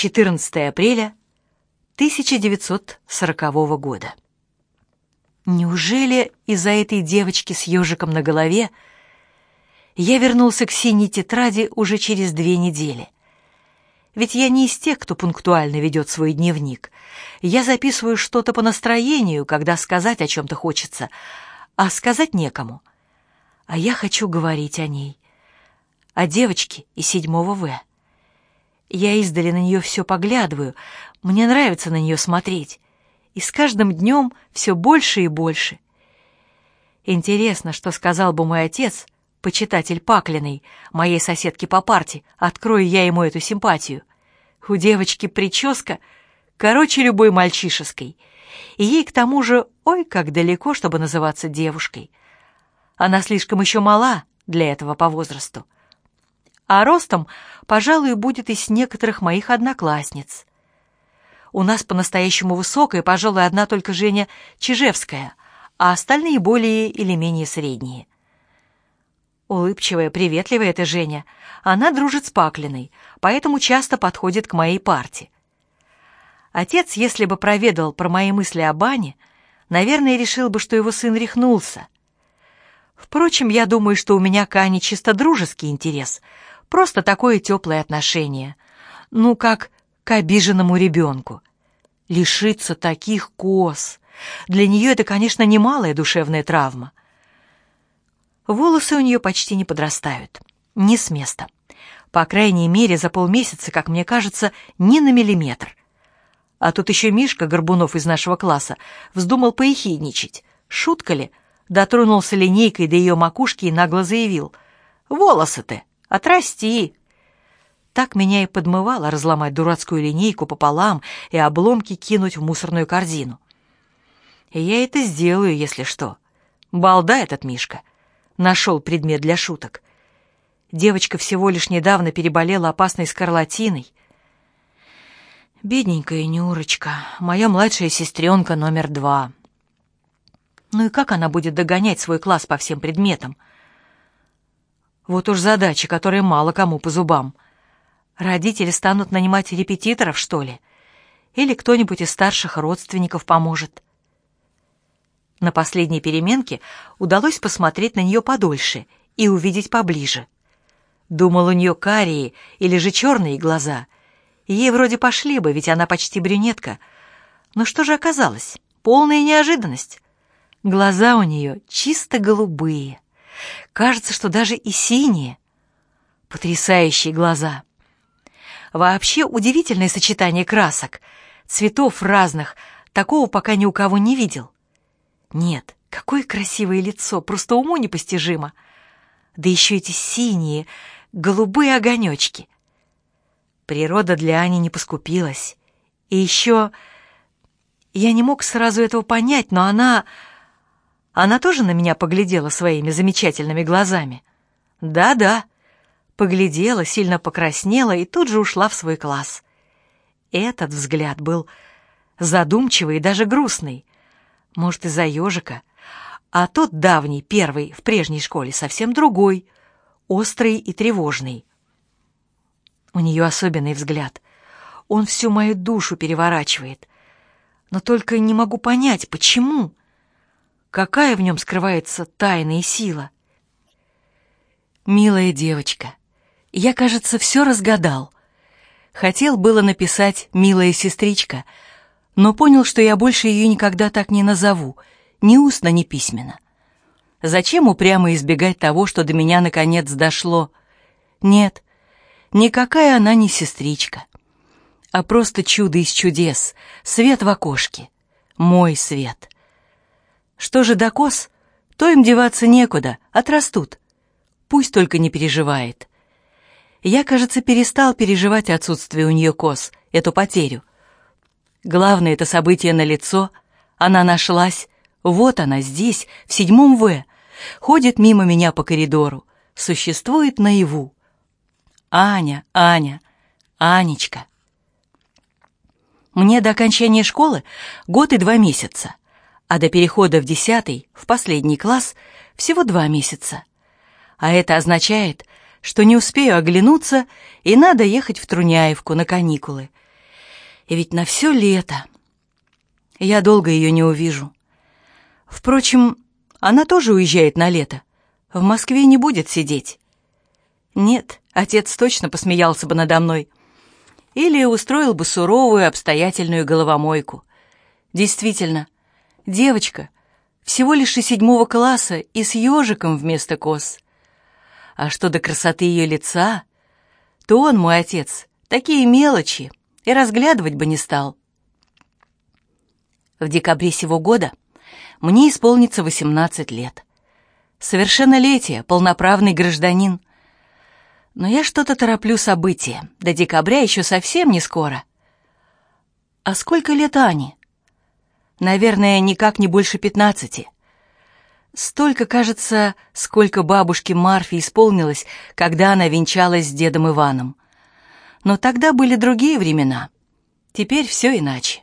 14 апреля 1940 года. Неужели из-за этой девочки с ежиком на голове я вернулся к синей тетради уже через две недели? Ведь я не из тех, кто пунктуально ведет свой дневник. Я записываю что-то по настроению, когда сказать о чем-то хочется, а сказать некому. А я хочу говорить о ней, о девочке из седьмого В. Я издали на нее все поглядываю, мне нравится на нее смотреть и с каждым днем все больше и больше. Интересно, что сказал бы мой отец, почитатель Паклиной, моей соседки по парте, открою я ему эту симпатию. У девочки прическа короче любой мальчишеской, и ей к тому же ой как далеко, чтобы называться девушкой. Она слишком еще мала для этого по возрасту. А ростом, пожалуй, будет и с некоторых моих одноклассниц. У нас по-настоящему высокая, пожалуй, одна только Женя Чижевская, а остальные более или менее средние. Улыбчивая, приветливая эта Женя. Она дружит с Паклиной, поэтому часто подходит к моей парте. Отец, если бы проведал про мои мысли о бане, наверное, решил бы, что его сын рехнулся. Впрочем, я думаю, что у меня к Ане чисто дружеский интерес, просто такое теплое отношение. Ну, как к обиженному ребенку. Лишиться таких коз. Для нее это, конечно, немалая душевная травма. Волосы у нее почти не подрастают. Не с места. По крайней мере, за полмесяца, как мне кажется, ни на миллиметр. А тут еще Мишка Горбунов из нашего класса вздумал поехидничать. Шутка ли? Дотронулся линейкой до ее макушки и нагло заявил. «Волосы ты! Отрасти!» Так меня и подмывало разломать дурацкую линейку пополам и обломки кинуть в мусорную корзину. И я это сделаю, если что. Балда этот Мишка. Нашел предмет для шуток. Девочка всего лишь недавно переболела опасной скарлатиной. Бедненькая Нюрочка, моя младшая сестренка номер два. Ну и как она будет догонять свой класс по всем предметам? Вот уж задача, которая мало кому по зубам — Родители станут нанимать репетиторов, что ли? Или кто-нибудь из старших родственников поможет? На последней переменке удалось посмотреть на нее подольше и увидеть поближе. Думал, у нее карие или же черные глаза. Ей вроде пошли бы, ведь она почти брюнетка. Но что же оказалось? Полная неожиданность. Глаза у нее чисто голубые. Кажется, что даже и синие. Потрясающие глаза. Вообще удивительное сочетание красок, цветов разных, такого пока ни у кого не видел. Нет, какое красивое лицо, просто уму непостижимо. Да еще эти синие, голубые огонечки. Природа для Ани не поскупилась. И еще... Я не мог сразу этого понять, но она... Она тоже на меня поглядела своими замечательными глазами. Да-да, поглядела, сильно покраснела и тут же ушла в свой класс. Этот взгляд был задумчивый и даже грустный. Может, из-за ежика. А тот давний, первый, в прежней школе, совсем другой, острый и тревожный. У нее особенный взгляд. Он всю мою душу переворачивает. Но только не могу понять, почему. Какая в нем скрывается тайная сила? Милая девочка, я, кажется, все разгадал. Хотел было написать «милая сестричка», но понял, что я больше ее никогда так не назову, ни устно, ни письменно. Зачем упрямо избегать того, что до меня наконец дошло? Нет, никакая она не сестричка, а просто чудо из чудес, свет в окошке, мой свет. Что же до кос, то им деваться некуда, отрастут. Пусть только не переживает. Я, кажется, перестал переживать отсутствие у нее кос, эту потерю. Главное это событие на лицо. Она нашлась. Вот она здесь, в седьмом В. Ходит мимо меня по коридору. Существует наяву. Аня, Аня, Анечка. Мне до окончания школы год и два месяца, а до перехода в десятый, в последний класс, всего два месяца. А это означает, что не успею оглянуться, и надо ехать в Труняевку на каникулы. И ведь на все лето. Я долго ее не увижу. Впрочем, она тоже уезжает на лето. В Москве не будет сидеть. Нет, отец точно посмеялся бы надо мной. Или устроил бы суровую обстоятельную головомойку. Действительно, девочка, всего лишь из седьмого класса и с ежиком вместо кос. А что до красоты ее лица, то он, мой отец, такие мелочи и разглядывать бы не стал. В декабре сего года мне исполнится 18 лет. Совершеннолетие, полноправный гражданин. Но я что-то тороплю события. До декабря еще совсем не скоро. А сколько лет Ане? Наверное, никак не больше пятнадцати. Столько, кажется, сколько бабушке Марфе исполнилось, когда она венчалась с дедом Иваном. Но тогда были другие времена. Теперь все иначе.